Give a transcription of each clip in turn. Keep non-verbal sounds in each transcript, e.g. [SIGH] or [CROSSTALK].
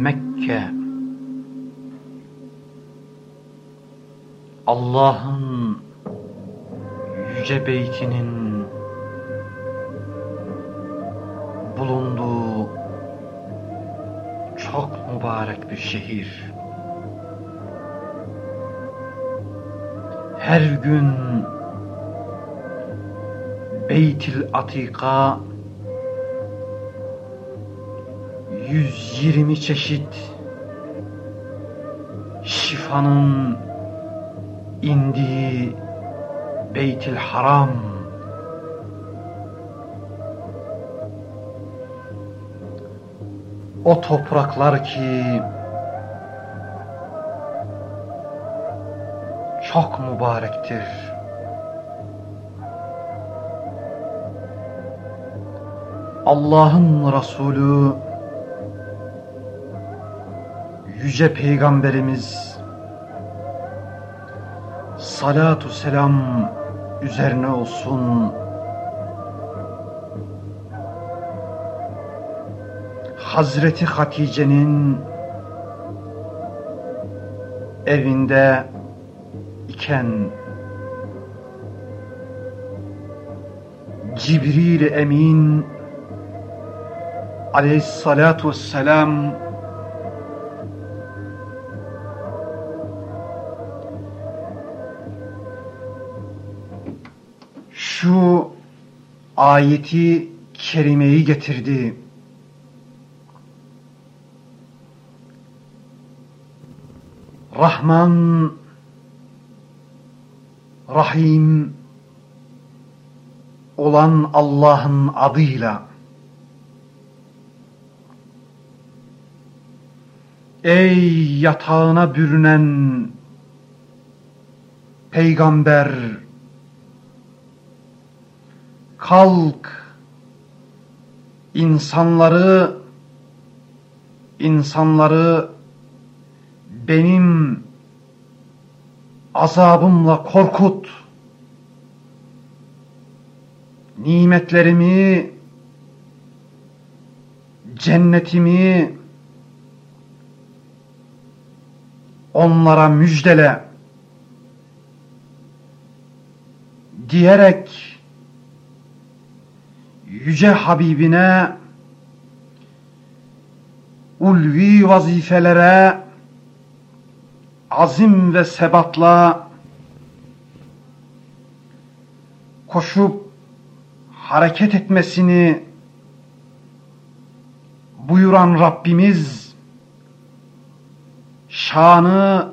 Mekke Allah'ın yüce beytinin bulunduğu çok mübarek bir şehir. Her gün Beytil Atika 120 çeşit şifanın indiği Beytil Haram o topraklar ki çok mübarektir. Allah'ın Resulü Yüce Peygamberimiz salatu selam üzerine olsun. Hazreti Hatice'nin evinde iken Cibril Emin aleyhissalatu vesselam ayeti kerimeyi getirdi. Rahman Rahim olan Allah'ın adıyla Ey yatağına bürünen peygamber kalk insanları insanları benim azabımla korkut. Nimetlerimi, cennetimi onlara müjdele diyerek yüce Habibine ulvi vazifelere azim ve sebatla koşup hareket etmesini buyuran Rabbimiz şanı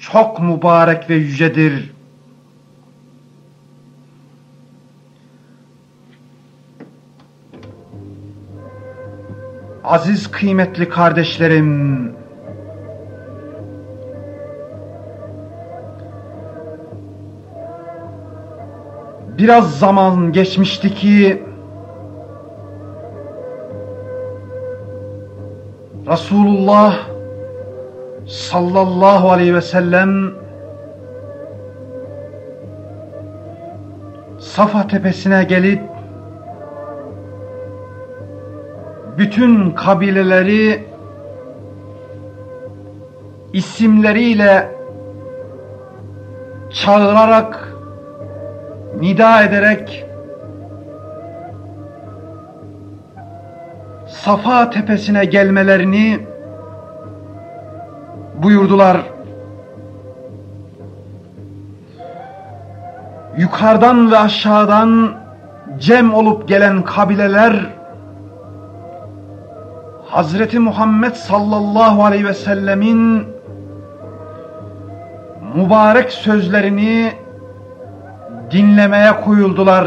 çok mübarek ve yücedir. Aziz kıymetli kardeşlerim, biraz zaman geçmişti ki Resulullah sallallahu aleyhi ve sellem Safa tepesine gelip bütün kabileleri isimleriyle çağırarak nida ederek Safa tepesine gelmelerini buyurdular. Yukarıdan ve aşağıdan cem olup gelen kabileler Hazreti Muhammed sallallahu aleyhi ve sellemin mübarek sözlerini dinlemeye koyuldular.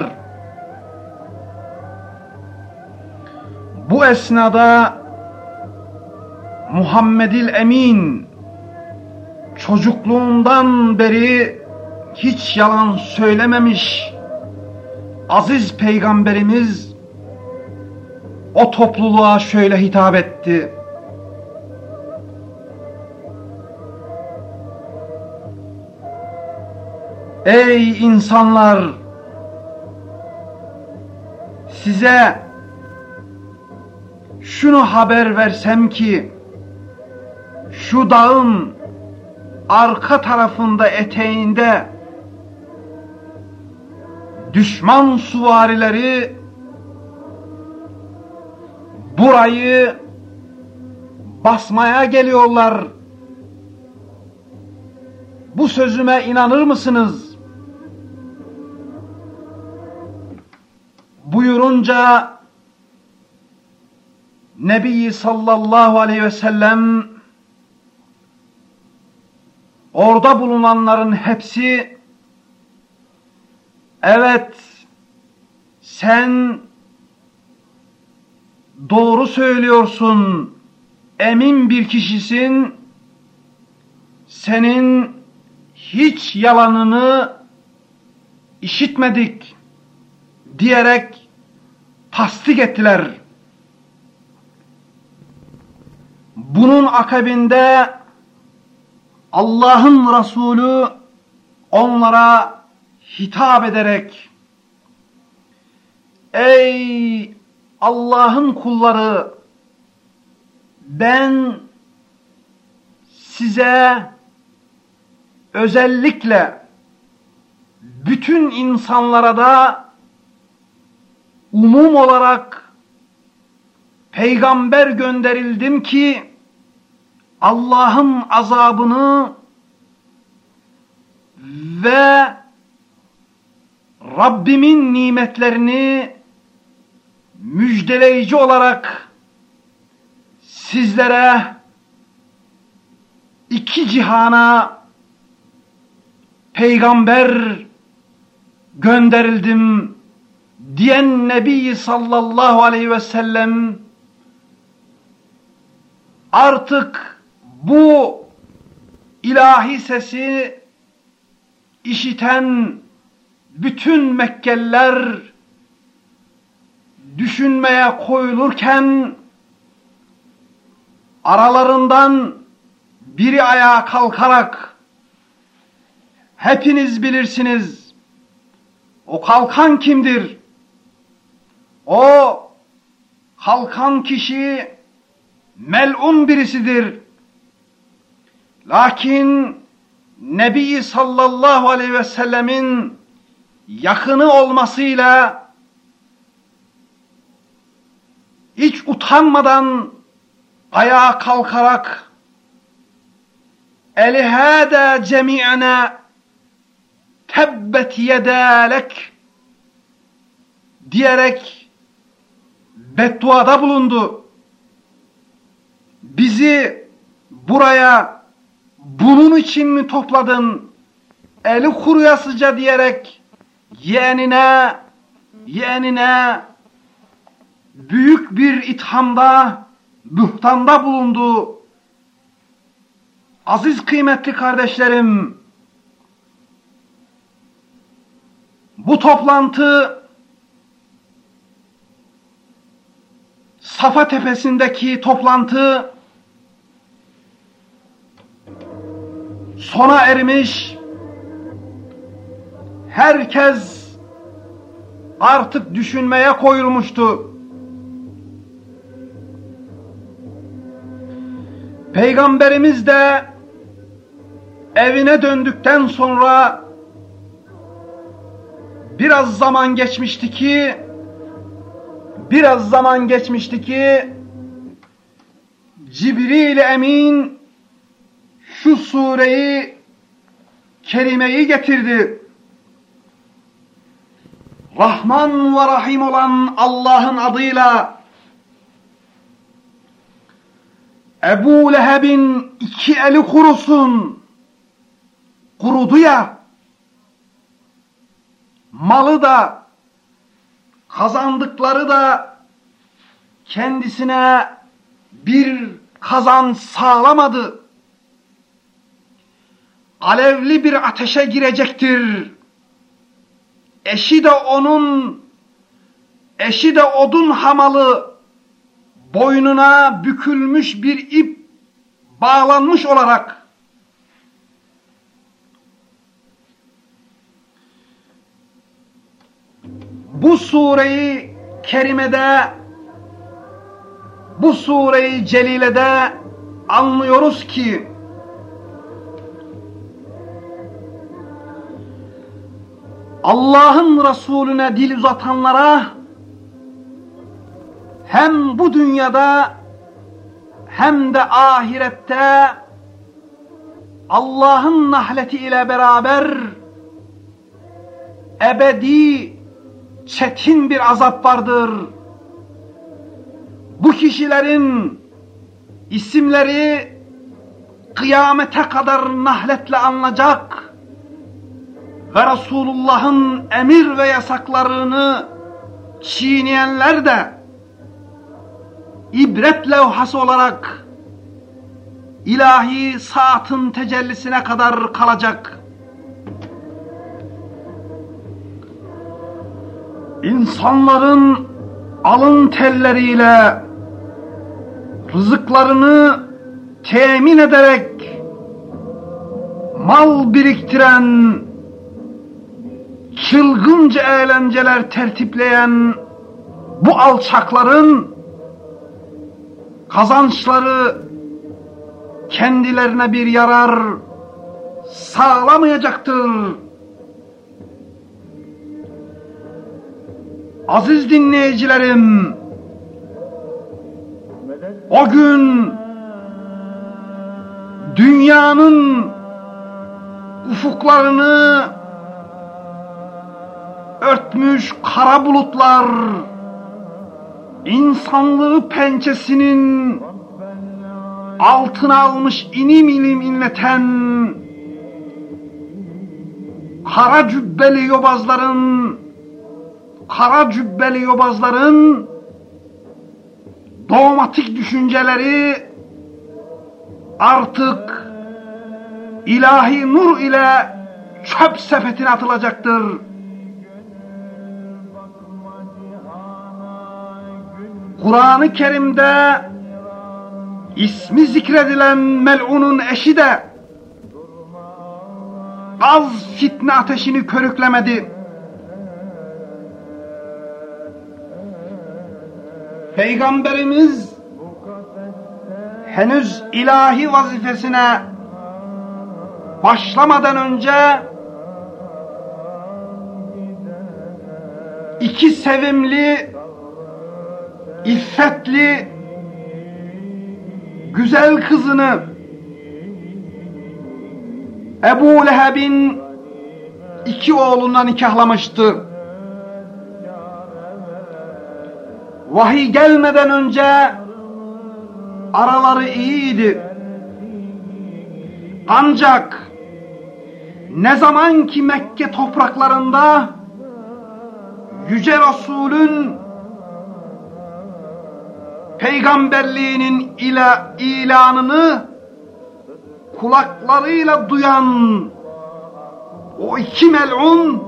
Bu esnada Muhammedil Emin çocukluğundan beri hiç yalan söylememiş aziz peygamberimiz o topluluğa şöyle hitap etti. Ey insanlar! Size şunu haber versem ki şu dağın arka tarafında eteğinde düşman suvarileri burayı basmaya geliyorlar. Bu sözüme inanır mısınız? Buyurunca Nebi sallallahu aleyhi ve sellem orada bulunanların hepsi evet sen doğru söylüyorsun emin bir kişisin senin hiç yalanını işitmedik diyerek tasdik ettiler. Bunun akabinde Allah'ın Resulü onlara hitap ederek Ey Allah'ın kulları ben size özellikle bütün insanlara da umum olarak peygamber gönderildim ki Allah'ın azabını ve Rabbimin nimetlerini müjdeleyici olarak sizlere iki cihana peygamber gönderildim diyen Nebi sallallahu aleyhi ve sellem artık bu ilahi sesi işiten bütün Mekkeliler düşünmeye koyulurken aralarından biri ayağa kalkarak hepiniz bilirsiniz o kalkan kimdir? O kalkan kişi melun birisidir. Lakin Nebi sallallahu aleyhi ve sellemin yakını olmasıyla hiç utanmadan ayağa kalkarak elihâdâ cemi'ne tebbet yedâlek diyerek bedduada bulundu. Bizi buraya bunun için mi topladın? Eli kuruyasıca diyerek yeğenine yeğenine büyük bir ithamda, bühtanda bulundu. Aziz kıymetli kardeşlerim, bu toplantı Safa tepesindeki toplantı sona ermiş. Herkes artık düşünmeye koyulmuştu. Peygamberimiz de evine döndükten sonra biraz zaman geçmişti ki biraz zaman geçmişti ki Cibril Emin şu sureyi kerimeyi getirdi. Rahman ve Rahim olan Allah'ın adıyla Ebu Leheb'in iki eli kurusun. Kurudu ya. Malı da kazandıkları da kendisine bir kazan sağlamadı. Alevli bir ateşe girecektir. Eşi de onun eşi de odun hamalı boynuna bükülmüş bir ip bağlanmış olarak bu sureyi kerimede bu sureyi celilede anlıyoruz ki Allah'ın Resulüne dil uzatanlara hem bu dünyada hem de ahirette Allah'ın nahleti ile beraber ebedi çetin bir azap vardır. Bu kişilerin isimleri kıyamete kadar nahletle anılacak ve Resulullah'ın emir ve yasaklarını çiğneyenler de ibret levhası olarak ilahi saatin tecellisine kadar kalacak. İnsanların alın telleriyle rızıklarını temin ederek mal biriktiren, çılgınca eğlenceler tertipleyen bu alçakların kazançları kendilerine bir yarar sağlamayacaktır. Aziz dinleyicilerim, o gün dünyanın ufuklarını örtmüş kara bulutlar insanlığı pençesinin altına almış inim ilim inleten kara cübbeli yobazların kara cübbeli yobazların dogmatik düşünceleri artık ilahi nur ile çöp sepetine atılacaktır. Kur'an-ı Kerim'de ismi zikredilen mel'unun eşi de az fitne ateşini körüklemedi. Peygamberimiz henüz ilahi vazifesine başlamadan önce iki sevimli iffetli güzel kızını Ebu Leheb'in iki oğlundan nikahlamıştı. Vahiy gelmeden önce araları iyiydi. Ancak ne zaman ki Mekke topraklarında Yüce Resul'ün peygamberliğinin ila, ilanını kulaklarıyla duyan o iki melun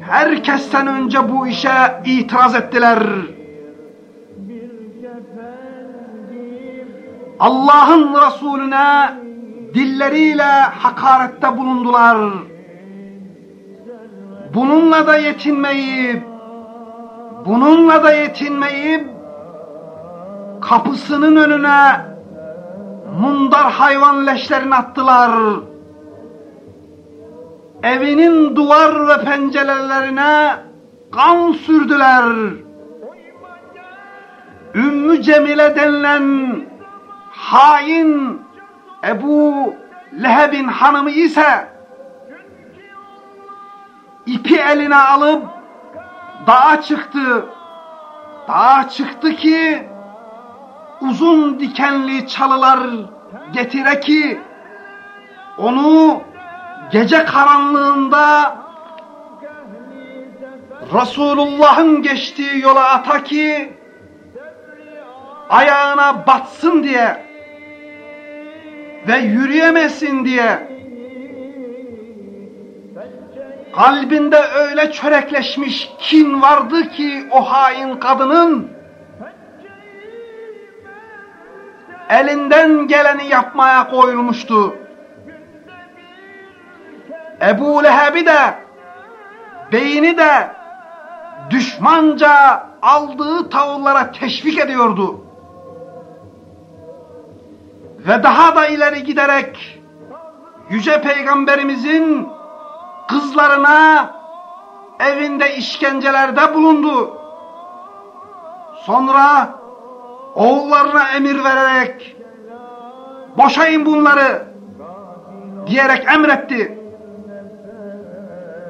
herkesten önce bu işe itiraz ettiler. Allah'ın Resulüne dilleriyle hakarette bulundular. Bununla da yetinmeyip bununla da yetinmeyip kapısının önüne mundar hayvan leşlerini attılar. Evinin duvar ve pencerelerine kan sürdüler. Ümmü Cemile denilen hain Ebu Leheb'in hanımı ise ipi eline alıp dağa çıktı. Dağa çıktı ki uzun dikenli çalılar getire ki onu gece karanlığında Resulullah'ın geçtiği yola ata ki ayağına batsın diye ve yürüyemesin diye. Kalbinde öyle çörekleşmiş kin vardı ki o hain kadının elinden geleni yapmaya koyulmuştu. Ebu Leheb'i de beyni de düşmanca aldığı tavırlara teşvik ediyordu. ve daha da ileri giderek Yüce Peygamberimizin kızlarına evinde işkencelerde bulundu. Sonra oğullarına emir vererek boşayın bunları diyerek emretti.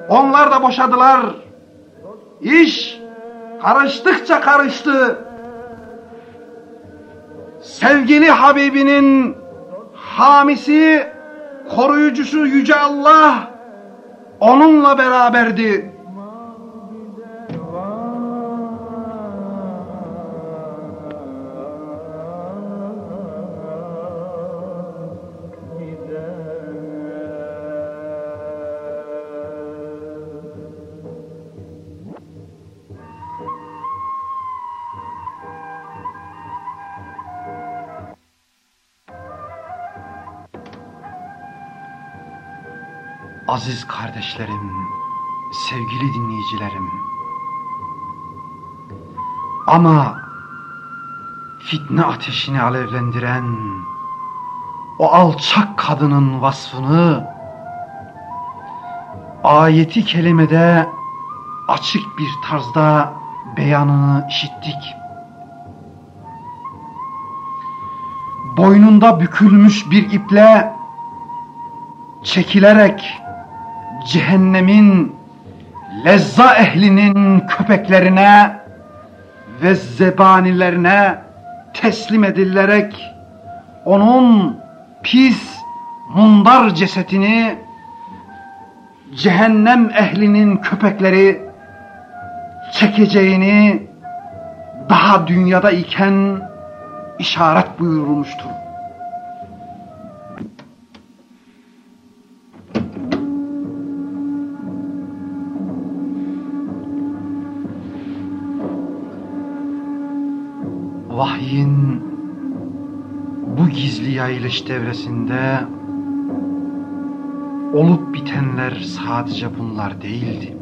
Onlar da boşadılar. İş karıştıkça karıştı. Sevgili Habibinin hamisi, koruyucusu Yüce Allah onunla beraberdi. Aziz kardeşlerim, sevgili dinleyicilerim. Ama fitne ateşini alevlendiren o alçak kadının vasfını ayeti kelimede açık bir tarzda beyanını işittik. Boynunda bükülmüş bir iple çekilerek cehennemin lezza ehlinin köpeklerine ve zebanilerine teslim edilerek onun pis, mundar cesetini cehennem ehlinin köpekleri çekeceğini daha dünyada iken işaret buyurulmuştur. Vahyin bu gizli yayılış devresinde olup bitenler sadece bunlar değildi.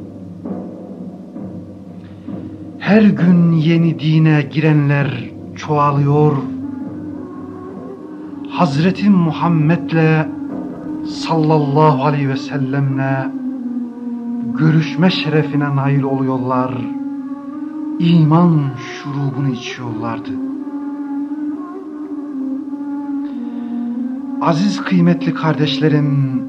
Her gün yeni dine girenler çoğalıyor. Hazreti Muhammed'le sallallahu aleyhi ve sellemle görüşme şerefine nail oluyorlar. İman şurubunu içiyorlardı. Aziz kıymetli kardeşlerim,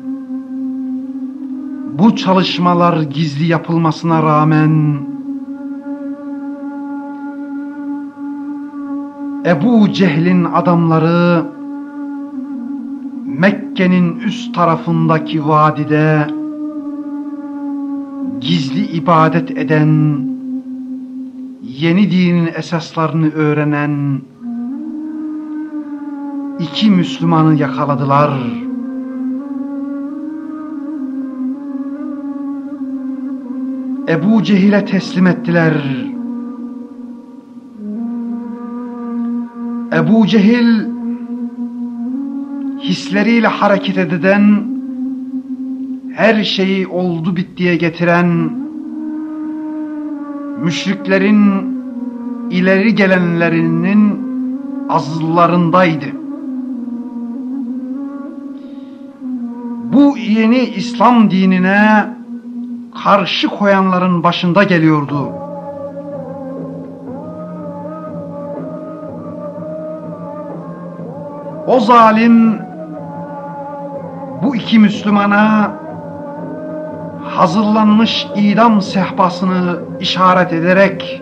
bu çalışmalar gizli yapılmasına rağmen Ebu Cehil'in adamları Mekke'nin üst tarafındaki vadide gizli ibadet eden, yeni dinin esaslarını öğrenen iki Müslümanı yakaladılar. Ebu Cehil'e teslim ettiler. Ebu Cehil hisleriyle hareket eden, her şeyi oldu bittiye getiren, müşriklerin ileri gelenlerinin azlarındaydı. Bu yeni İslam dinine karşı koyanların başında geliyordu. O zalim bu iki Müslümana hazırlanmış idam sehpasını işaret ederek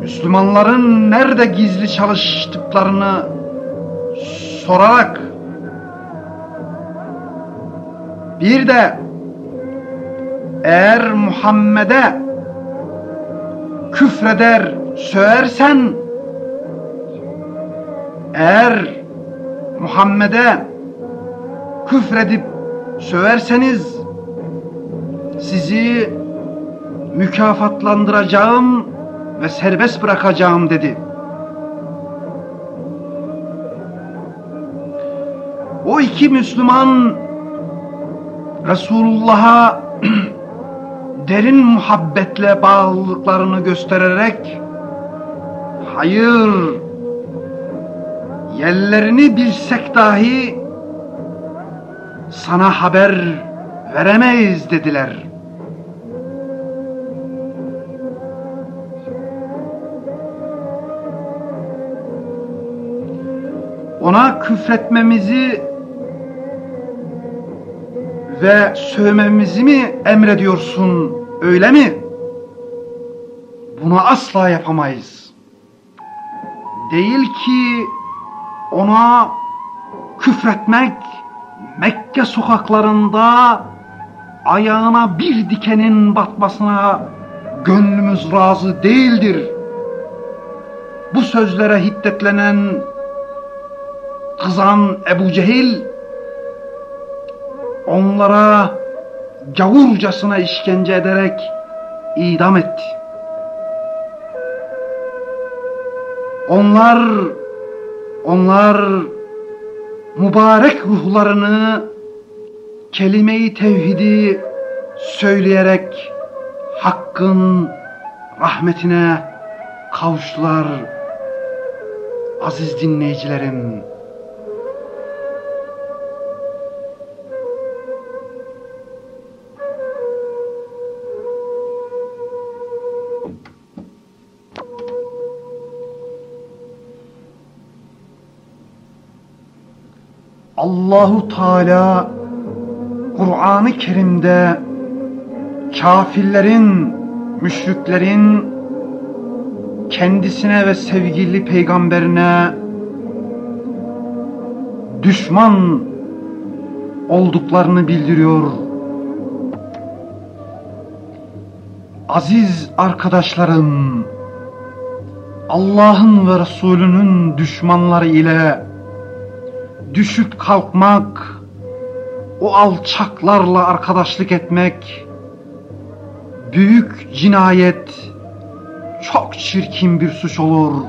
Müslümanların nerede gizli çalıştıklarını sorarak bir de eğer Muhammed'e küfreder söversen eğer Muhammed'e küfredip söverseniz sizi mükafatlandıracağım ve serbest bırakacağım dedi. O iki Müslüman Resulullah'a [CLEARS THROAT] derin muhabbetle bağlılıklarını göstererek hayır Yerlerini bilsek dahi sana haber veremeyiz dediler. Ona küfretmemizi ve sövmemizi mi emrediyorsun öyle mi? Bunu asla yapamayız. Değil ki ona küfretmek Mekke sokaklarında ayağına bir dikenin batmasına gönlümüz razı değildir. Bu sözlere hiddetlenen, kızan Ebu Cehil, onlara gavurcasına işkence ederek idam etti. Onlar, onlar mübarek ruhlarını kelime-i tevhidi söyleyerek Hakk'ın rahmetine kavuştular. Aziz dinleyicilerim, Allahu Teala Kur'an-ı Kerim'de kafirlerin, müşriklerin kendisine ve sevgili peygamberine düşman olduklarını bildiriyor. Aziz arkadaşlarım, Allah'ın ve Resulünün düşmanları ile düşüp kalkmak, o alçaklarla arkadaşlık etmek, büyük cinayet, çok çirkin bir suç olur.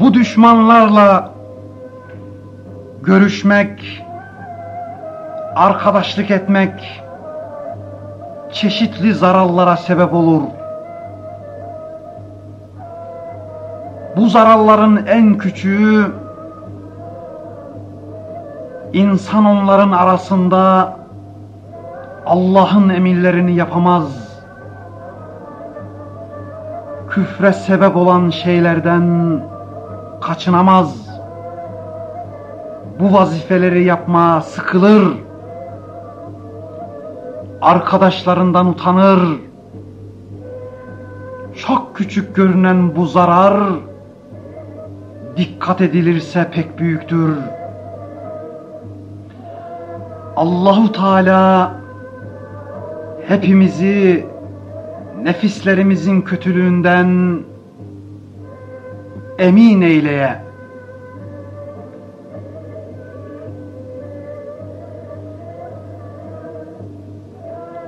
Bu düşmanlarla görüşmek, arkadaşlık etmek çeşitli zararlara sebep olur. Bu zararların en küçüğü insan onların arasında Allah'ın emirlerini yapamaz. Küfre sebep olan şeylerden kaçınamaz. Bu vazifeleri yapma sıkılır. Arkadaşlarından utanır. Çok küçük görünen bu zarar dikkat edilirse pek büyüktür. Allahu Teala hepimizi nefislerimizin kötülüğünden emin eyleye.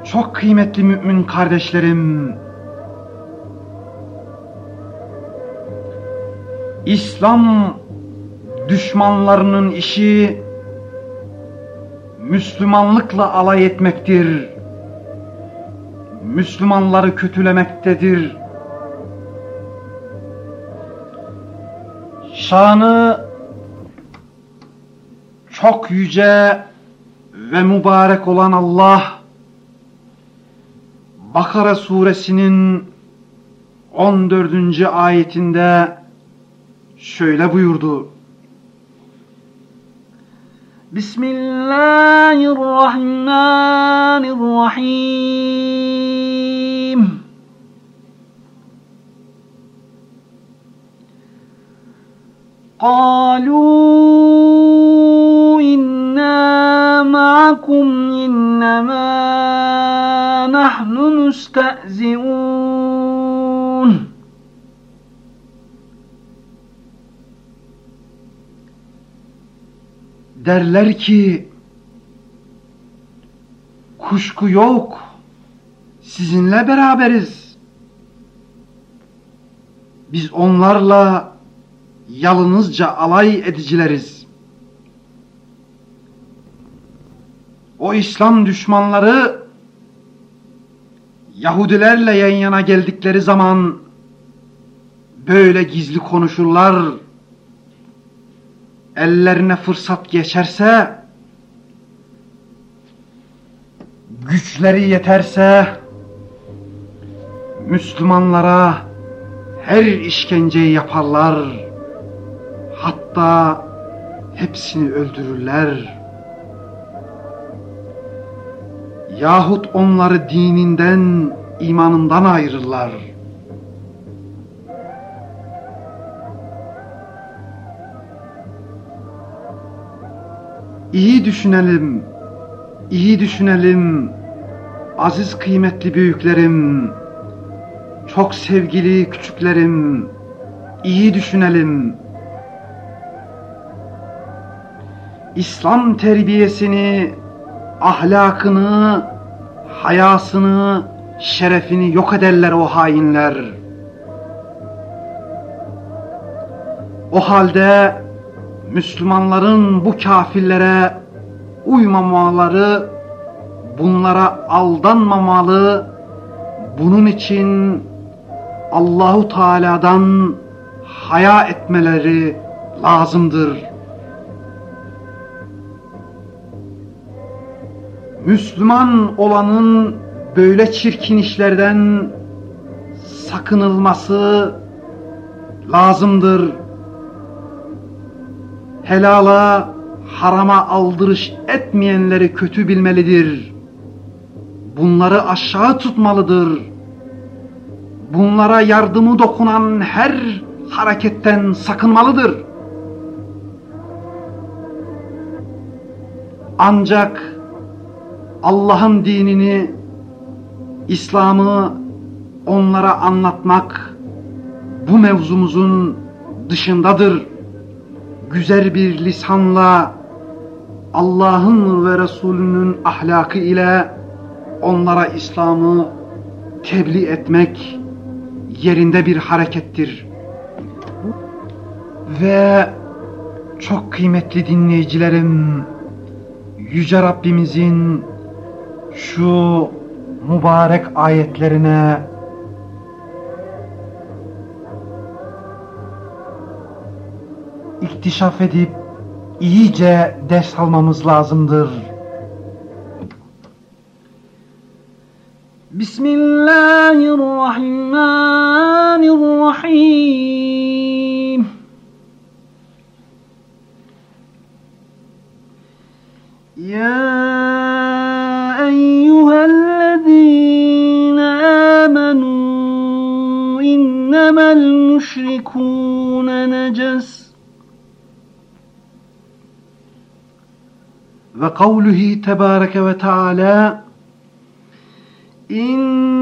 Çok kıymetli mümin kardeşlerim, İslam düşmanlarının işi Müslümanlıkla alay etmektir. Müslümanları kötülemektedir. Şanı çok yüce ve mübarek olan Allah Bakara suresinin 14. ayetinde şöyle buyurdu. Bismillahirrahmanirrahim. قالوا إنا معكم إنما نحن مستهزئون derler ki kuşku yok sizinle beraberiz. Biz onlarla yalınızca alay edicileriz. O İslam düşmanları Yahudilerle yan yana geldikleri zaman böyle gizli konuşurlar. Ellerine fırsat geçerse, güçleri yeterse, Müslümanlara her işkenceyi yaparlar. Hatta hepsini öldürürler. Yahut onları dininden, imanından ayırırlar. İyi düşünelim, iyi düşünelim, aziz kıymetli büyüklerim, çok sevgili küçüklerim, iyi düşünelim. İslam terbiyesini, ahlakını, hayasını, şerefini yok ederler o hainler. O halde Müslümanların bu kafirlere uymamaları, bunlara aldanmamalı, bunun için Allahu Teala'dan haya etmeleri lazımdır. Müslüman olanın böyle çirkin işlerden sakınılması lazımdır. Helala, harama aldırış etmeyenleri kötü bilmelidir. Bunları aşağı tutmalıdır. Bunlara yardımı dokunan her hareketten sakınmalıdır. Ancak Allah'ın dinini, İslam'ı onlara anlatmak bu mevzumuzun dışındadır. Güzel bir lisanla Allah'ın ve Resulünün ahlakı ile onlara İslam'ı tebliğ etmek yerinde bir harekettir. Ve çok kıymetli dinleyicilerim, Yüce Rabbimizin şu mübarek ayetlerine iktişaf edip iyice ders almamız lazımdır. Bismillahirrahmanirrahim. Ya أيها الذين آمنوا ve kavluhi tebareke ve teala innehum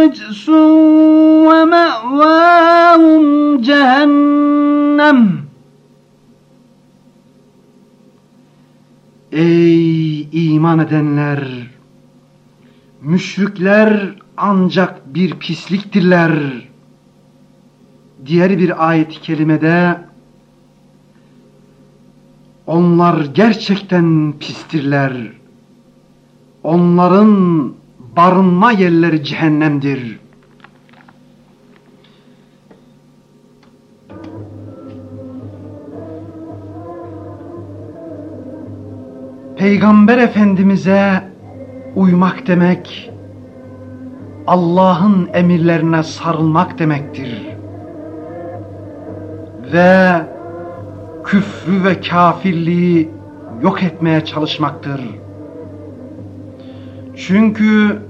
ricsun ve me'vâhum cehennem Ey iman edenler! Müşrikler ancak bir pisliktirler. Diğer bir ayet-i kerimede onlar gerçekten pistirler. Onların barınma yerleri cehennemdir. Peygamber Efendimiz'e uymak demek, Allah'ın emirlerine sarılmak demektir. Ve küfrü ve kafirliği yok etmeye çalışmaktır. Çünkü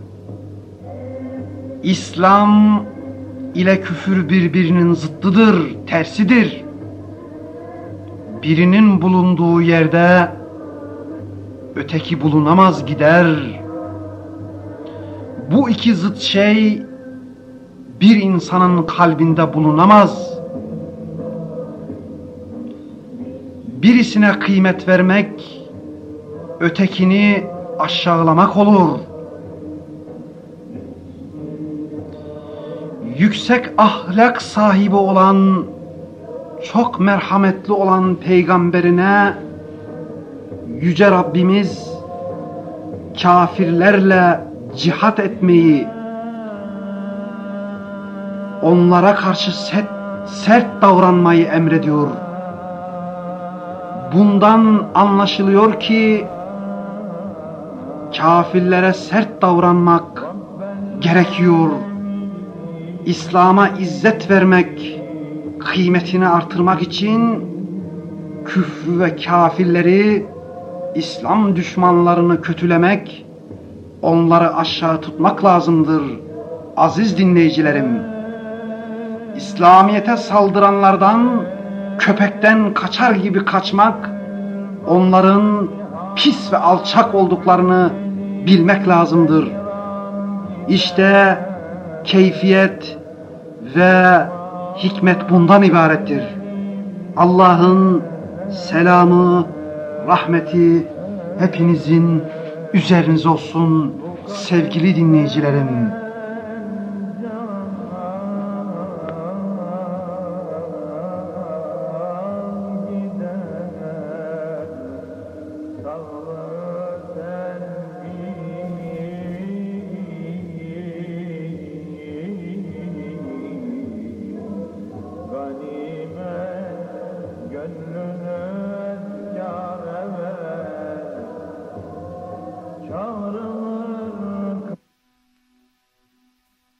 İslam ile küfür birbirinin zıttıdır, tersidir. Birinin bulunduğu yerde öteki bulunamaz gider. Bu iki zıt şey bir insanın kalbinde bulunamaz. Birisine kıymet vermek, ötekini aşağılamak olur. Yüksek ahlak sahibi olan, çok merhametli olan peygamberine Yüce Rabbimiz kafirlerle cihat etmeyi onlara karşı sert, sert davranmayı emrediyor. Bundan anlaşılıyor ki kafirlere sert davranmak gerekiyor. İslam'a izzet vermek, kıymetini artırmak için küfrü ve kafirleri, İslam düşmanlarını kötülemek, onları aşağı tutmak lazımdır. Aziz dinleyicilerim, İslamiyete saldıranlardan köpekten kaçar gibi kaçmak, onların pis ve alçak olduklarını bilmek lazımdır. İşte keyfiyet ve hikmet bundan ibarettir. Allah'ın selamı, rahmeti hepinizin üzerinize olsun sevgili dinleyicilerim.